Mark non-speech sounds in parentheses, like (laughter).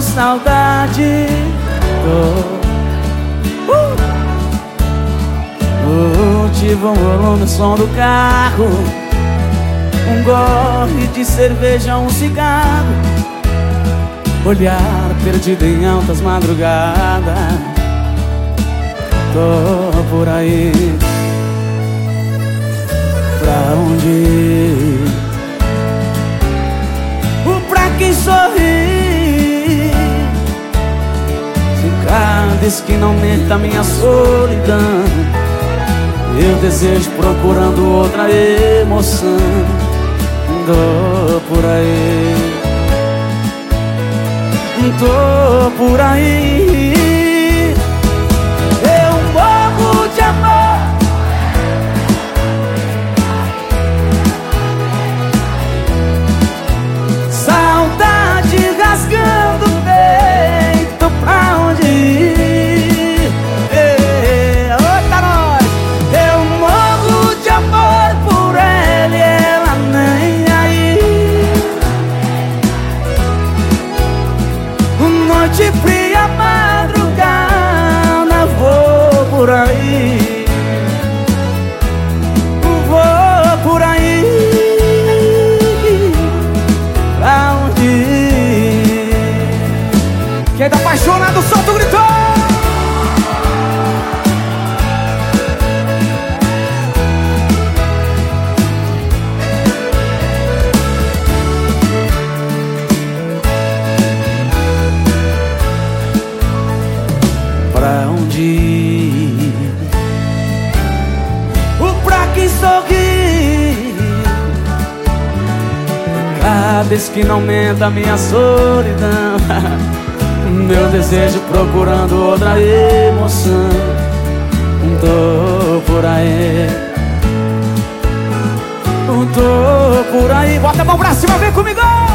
saudade. Tô. Uh! O último volume, o som do carro. Um gole de cerveja, um cigarro. Olhar perdido em altas madrugadas. Tô por aí. Pra onde ir? Se cada esquina aumenta minha solidão. Eu desejo procurando outra emoção. Tô por aí. Tô por aí. Cada esquina aumenta a minha solidão. (laughs) Meu desejo procurando outra emoção. Tô por aí. Tô por aí. Bota a mão pra cima, vem comigo!